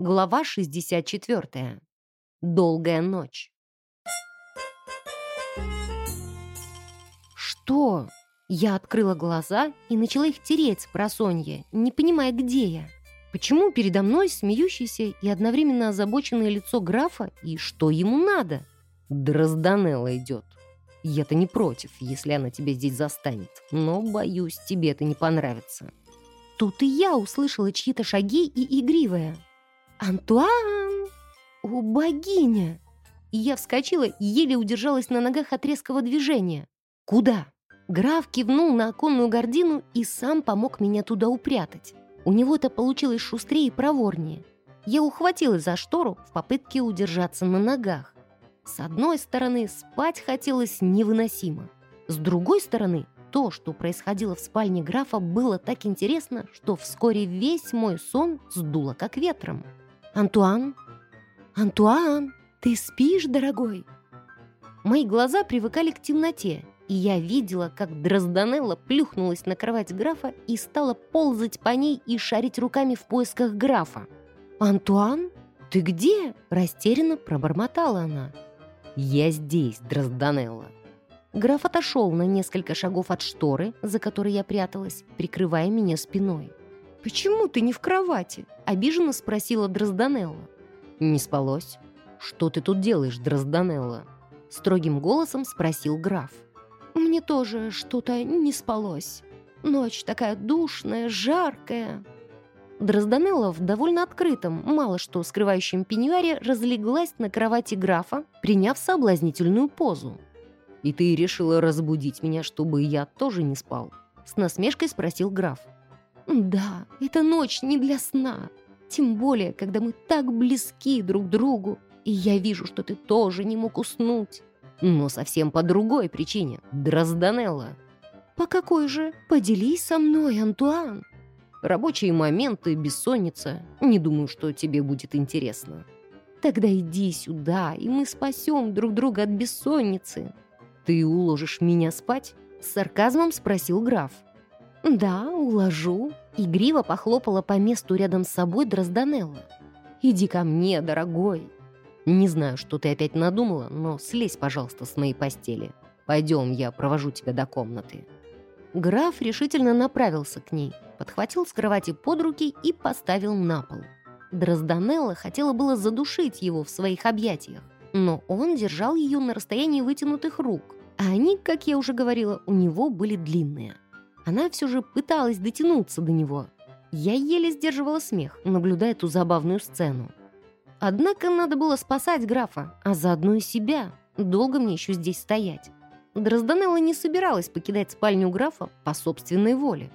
Глава 64. Долгая ночь. Что? Я открыла глаза и начала их тереть с просонья, не понимая, где я. Почему передо мной смеющееся и одновременно озабоченное лицо графа и что ему надо? Дрозданелла идет. Я-то не против, если она тебя здесь застанет, но, боюсь, тебе это не понравится. Тут и я услышала чьи-то шаги и игривая. «Антуан! О, богиня!» Я вскочила еле удержалась на ногах от резкого движения. «Куда?» Граф кивнул на оконную гордину и сам помог меня туда упрятать. У него это получилось шустрее и проворнее. Я ухватилась за штору в попытке удержаться на ногах. С одной стороны, спать хотелось невыносимо. С другой стороны, то, что происходило в спальне графа, было так интересно, что вскоре весь мой сон сдуло как ветром. «Антуан? Антуан, ты спишь, дорогой?» Мои глаза привыкали к темноте, и я видела, как Дрозданелла плюхнулась на кровать графа и стала ползать по ней и шарить руками в поисках графа. «Антуан, ты где?» – растерянно пробормотала она. «Я здесь, Дрозданелла». Граф отошел на несколько шагов от шторы, за которой я пряталась, прикрывая меня спиной. «Почему ты не в кровати?» — обиженно спросила Дрозданелла. «Не спалось. Что ты тут делаешь, Дрозданелла?» Строгим голосом спросил граф. «Мне тоже что-то не спалось. Ночь такая душная, жаркая». Дрозданелла в довольно открытом, мало что скрывающем пеньюаре разлеглась на кровати графа, приняв соблазнительную позу. «И ты решила разбудить меня, чтобы я тоже не спал?» С насмешкой спросил граф. «Да, эта ночь не для сна. Тем более, когда мы так близки друг к другу, и я вижу, что ты тоже не мог уснуть. Но совсем по другой причине. Дрозданелла». «По какой же? Поделись со мной, Антуан». Рабочие моменты, бессонница. Не думаю, что тебе будет интересно. Тогда иди сюда, и мы спасем друг друга от бессонницы. Ты уложишь меня спать? С сарказмом спросил граф. Да, уложу. Игриво похлопала по месту рядом с собой Дрозданелла. Иди ко мне, дорогой. Не знаю, что ты опять надумала, но слезь, пожалуйста, с моей постели. Пойдем, я провожу тебя до комнаты. Граф решительно направился к ней, подхватил с кровати под руки и поставил на пол. Дрозданелла хотела было задушить его в своих объятиях, но он держал ее на расстоянии вытянутых рук, а они, как я уже говорила, у него были длинные. Она все же пыталась дотянуться до него. Я еле сдерживала смех, наблюдая эту забавную сцену. Однако надо было спасать графа, а заодно и себя. Долго мне еще здесь стоять. Дрозданелла не собиралась покидать спальню графа по собственной воле.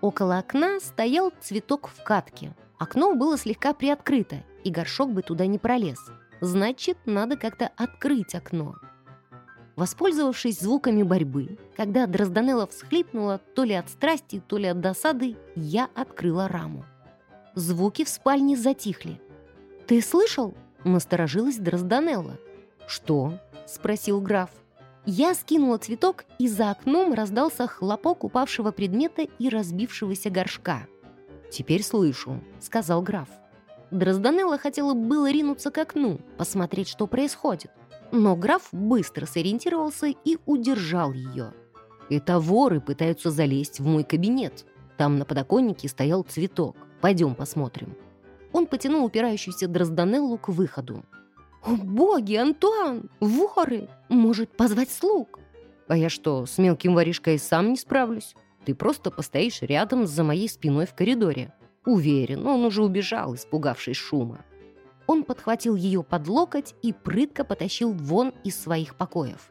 Около окна стоял цветок в катке. Окно было слегка приоткрыто, и горшок бы туда не пролез. Значит, надо как-то открыть окно. Воспользовавшись звуками борьбы, когда Дрозданелла всхлипнула то ли от страсти, то ли от досады, я открыла раму. Звуки в спальне затихли. «Ты слышал?» — насторожилась Дрозданелла. «Что?» — спросил граф. Я скинула цветок, и за окном раздался хлопок упавшего предмета и разбившегося горшка. «Теперь слышу», — сказал граф. Дрозданелла хотела было ринуться к окну, посмотреть, что происходит. Но граф быстро сориентировался и удержал ее. «Это воры пытаются залезть в мой кабинет. Там на подоконнике стоял цветок. Пойдем посмотрим». Он потянул упирающуюся Дрозданеллу к выходу. «О, боги, Антуан! Воры! Может, позвать слуг?» «А я что, с мелким воришкой сам не справлюсь? Ты просто постоишь рядом за моей спиной в коридоре. Уверен, он уже убежал, испугавшись шума». Он подхватил ее под локоть и прытко потащил вон из своих покоев.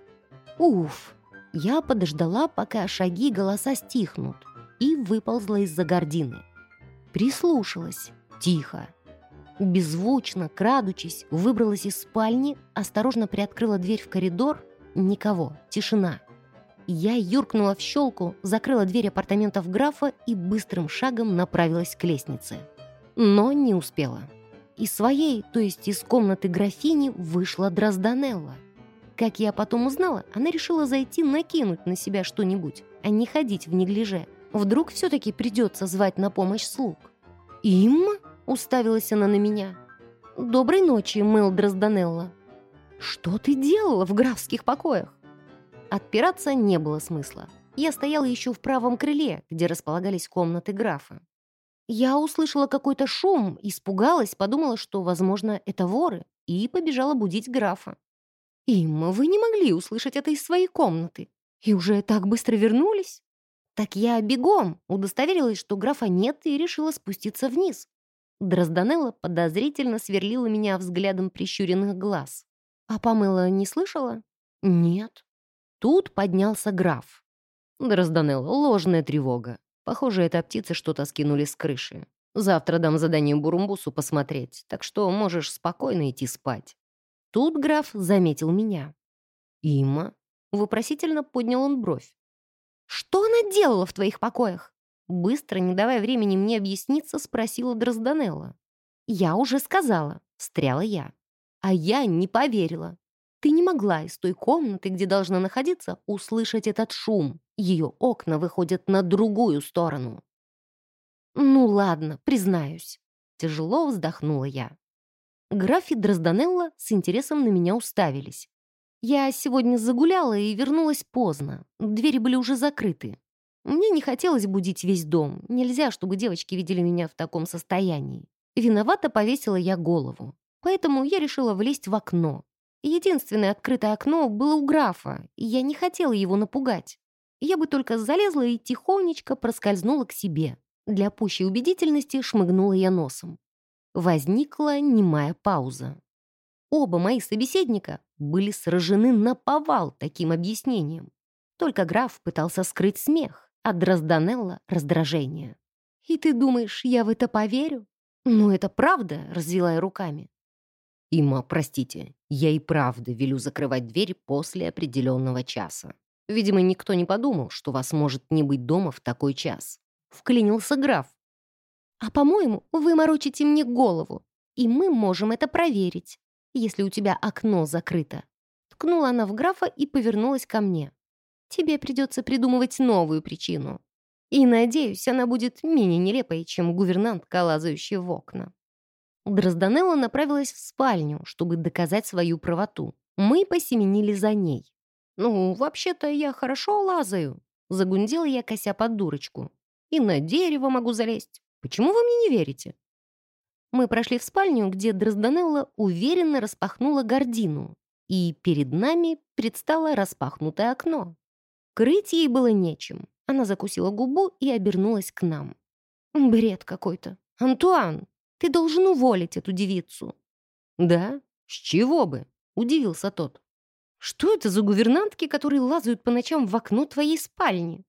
«Уф!» Я подождала, пока шаги и голоса стихнут, и выползла из-за гордины. Прислушалась. Тихо. Беззвучно, крадучись, выбралась из спальни, осторожно приоткрыла дверь в коридор. Никого, тишина. Я юркнула в щелку, закрыла дверь апартаментов графа и быстрым шагом направилась к лестнице. Но не успела. Из своей, то есть из комнаты графини, вышла Дрозданелла. Как я потом узнала, она решила зайти накинуть на себя что-нибудь, а не ходить в неглиже. Вдруг все-таки придется звать на помощь слуг. «Им?» уставилась она на меня. «Доброй ночи, Мэл Дрозданелла». «Что ты делала в графских покоях?» Отпираться не было смысла. Я стояла еще в правом крыле, где располагались комнаты графа. Я услышала какой-то шум, испугалась, подумала, что, возможно, это воры, и побежала будить графа. «Имма, вы не могли услышать это из своей комнаты. И уже так быстро вернулись?» «Так я бегом!» удостоверилась, что графа нет, и решила спуститься вниз. Дрозданелла подозрительно сверлила меня взглядом прищуренных глаз. «А помыла не слышала?» «Нет». Тут поднялся граф. «Дрозданелла, ложная тревога. Похоже, это птицы что-то скинули с крыши. Завтра дам задание Бурумбусу посмотреть, так что можешь спокойно идти спать». Тут граф заметил меня. «Има?» — вопросительно поднял он бровь. «Что она делала в твоих покоях?» Быстро, не давая времени мне объясниться, спросила Дрозданелла. «Я уже сказала», — встряла я. А я не поверила. Ты не могла из той комнаты, где должна находиться, услышать этот шум. Ее окна выходят на другую сторону. «Ну ладно, признаюсь». Тяжело вздохнула я. Граф и Дрозданелла с интересом на меня уставились. Я сегодня загуляла и вернулась поздно. Двери были уже закрыты. Мне не хотелось будить весь дом. Нельзя, чтобы девочки видели меня в таком состоянии. Виновато повесила я голову. Поэтому я решила влезть в окно. Единственное открытое окно было у графа, и я не хотела его напугать. Я бы только залезла и тихонечко проскользнула к себе. Для пущей убедительности шмыгнула я носом. Возникла немая пауза. Оба мои собеседника были сражены на повал таким объяснением. Только граф пытался скрыть смех, а Дрозданелла — раздражение. «И ты думаешь, я в это поверю?» «Ну, это правда», — развела я руками. «Има, простите, я и правда велю закрывать дверь после определенного часа. Видимо, никто не подумал, что вас может не быть дома в такой час». Вклинился граф. «А, по-моему, вы морочите мне голову, и мы можем это проверить, если у тебя окно закрыто». Ткнула она в графа и повернулась ко мне. «Тебе придется придумывать новую причину. И, надеюсь, она будет менее нелепой, чем гувернантка, лазающая в окна». Дрозданелла направилась в спальню, чтобы доказать свою правоту. Мы посеменили за ней. «Ну, вообще-то я хорошо лазаю», — загундела я, кося под дурочку. «И на дерево могу залезть. Почему вы мне не верите?» Мы прошли в спальню, где Дрозданелла уверенно распахнула гордину, и перед нами предстало распахнутое окно. Крыть ей было нечем. Она закусила губу и обернулась к нам. «Бред какой-то. Антуан, ты должен уволить эту девицу». «Да? С чего бы?» — удивился тот. «Что это за гувернантки, которые лазают по ночам в окно твоей спальни?»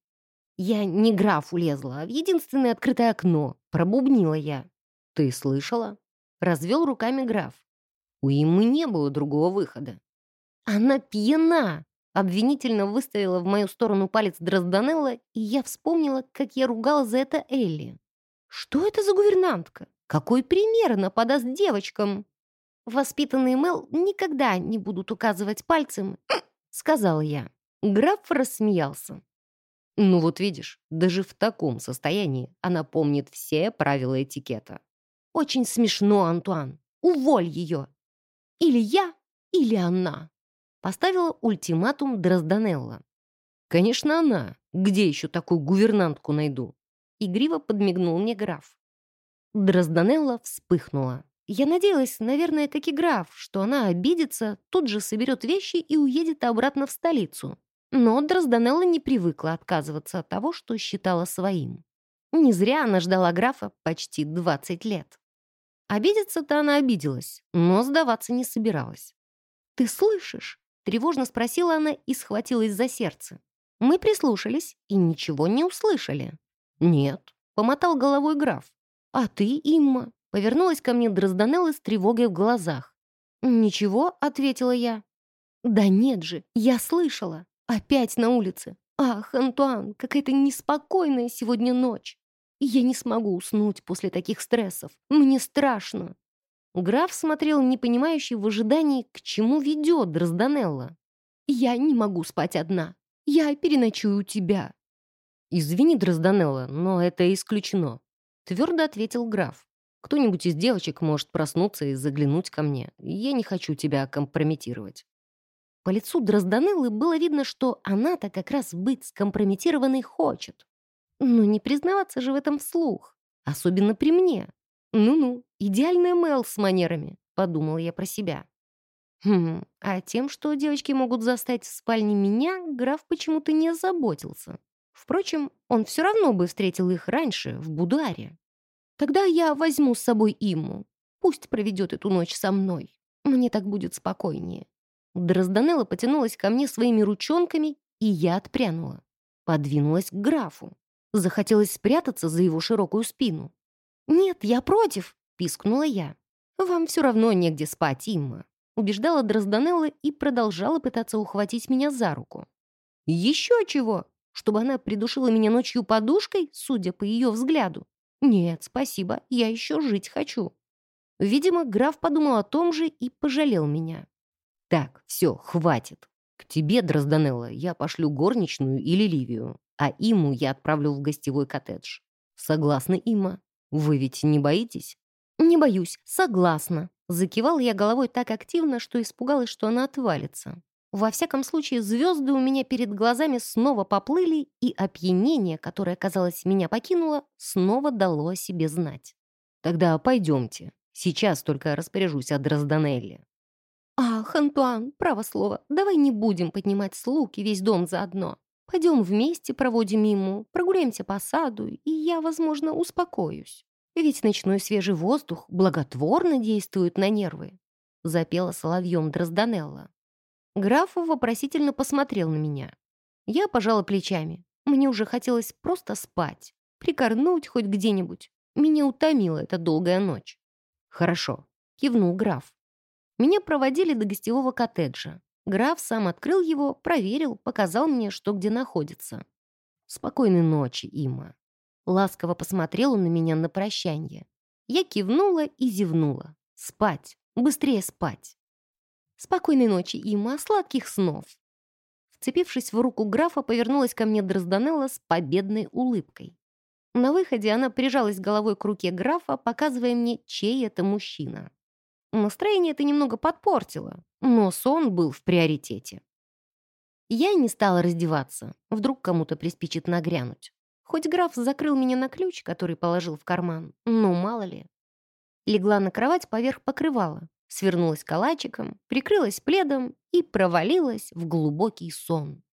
«Я не граф улезла, а в единственное открытое окно», — пробубнила я. «Ты слышала?» — развел руками граф. У Иммы не было другого выхода. «Она пьяна!» — обвинительно выставила в мою сторону палец Дрозданелла, и я вспомнила, как я ругала за это Элли. «Что это за гувернантка? Какой пример она подаст девочкам? Воспитанные Мел никогда не будут указывать пальцем, сказала я. Граф рассмеялся. Ну вот видишь, даже в таком состоянии она помнит все правила этикета. Очень смешно, Антуан. Уволь ее. Или я, или она. Поставила ультиматум Дрозданелла. Конечно, она. Где еще такую гувернантку найду? Игриво подмигнул мне граф. Дрозданелла вспыхнула. Я надеялась, наверное, как и граф, что она обидится, тут же соберет вещи и уедет обратно в столицу. Но Дрозданелла не привыкла отказываться от того, что считала своим. Не зря она ждала графа почти 20 лет. Обидеться-то она обиделась, но сдаваться не собиралась. «Ты слышишь?» — тревожно спросила она и схватилась за сердце. Мы прислушались и ничего не услышали. «Нет», — помотал головой граф. «А ты, Имма?» — повернулась ко мне Дрозданелла с тревогой в глазах. «Ничего», — ответила я. «Да нет же, я слышала. Опять на улице. Ах, Антуан, какая-то неспокойная сегодня ночь. Я не смогу уснуть после таких стрессов. Мне страшно». Граф смотрел непонимающий в ожидании, к чему ведет Дрозданелла. «Я не могу спать одна. Я переночую у тебя». «Извини, Дрозданелла, но это исключено. Твердо ответил граф. Кто-нибудь из девочек может проснуться и заглянуть ко мне. Я не хочу тебя компрометировать». По лицу Дрозданеллы было видно, что она-то как раз быть скомпрометированной хочет. Но не признаваться же в этом вслух, особенно при мне. «Ну-ну, идеальная Мэл с манерами», — подумал я про себя. Хм, а тем, что девочки могут застать в спальне меня, граф почему-то не озаботился. Впрочем, он все равно бы встретил их раньше, в Бударе. Тогда я возьму с собой Имму. Пусть проведет эту ночь со мной. Мне так будет спокойнее. Дрозданелла потянулась ко мне своими ручонками, и я отпрянула. Подвинулась к графу. Захотелось спрятаться за его широкую спину. «Нет, я против!» — пискнула я. «Вам все равно негде спать, Имма», — убеждала Дрозданелла и продолжала пытаться ухватить меня за руку. «Еще чего? Чтобы она придушила меня ночью подушкой, судя по ее взгляду? Нет, спасибо, я еще жить хочу». Видимо, граф подумал о том же и пожалел меня. «Так, все, хватит. К тебе, Дрозданелла, я пошлю горничную или Ливию, а Иму я отправлю в гостевой коттедж. Согласна, Има? Вы ведь не боитесь?» «Не боюсь, согласна». Закивала я головой так активно, что испугалась, что она отвалится. Во всяком случае, звезды у меня перед глазами снова поплыли, и опьянение, которое, казалось, меня покинуло, снова дало о себе знать. «Тогда пойдемте. Сейчас только распоряжусь о Дрозданелле». «Ах, Антуан, право слово, давай не будем поднимать слуг и весь дом заодно. Пойдем вместе проводим ему, прогуляемся по саду, и я, возможно, успокоюсь. Ведь ночной свежий воздух благотворно действует на нервы», запела соловьем Дрозданелла. Граф вопросительно посмотрел на меня. Я пожала плечами. Мне уже хотелось просто спать, прикорнуть хоть где-нибудь. Меня утомила эта долгая ночь. «Хорошо», — кивнул граф. Меня проводили до гостевого коттеджа. Граф сам открыл его, проверил, показал мне, что где находится. «Спокойной ночи, Има». Ласково посмотрел он на меня на прощанье. Я кивнула и зевнула. «Спать! Быстрее спать!» «Спокойной ночи, Има, сладких снов!» Вцепившись в руку графа, повернулась ко мне Дрозданелла с победной улыбкой. На выходе она прижалась головой к руке графа, показывая мне, чей это мужчина. Настроение это немного подпортило, но сон был в приоритете. Я не стала раздеваться, вдруг кому-то приспичит нагрянуть. Хоть граф закрыл меня на ключ, который положил в карман, но мало ли. Легла на кровать поверх покрывала, свернулась калачиком, прикрылась пледом и провалилась в глубокий сон.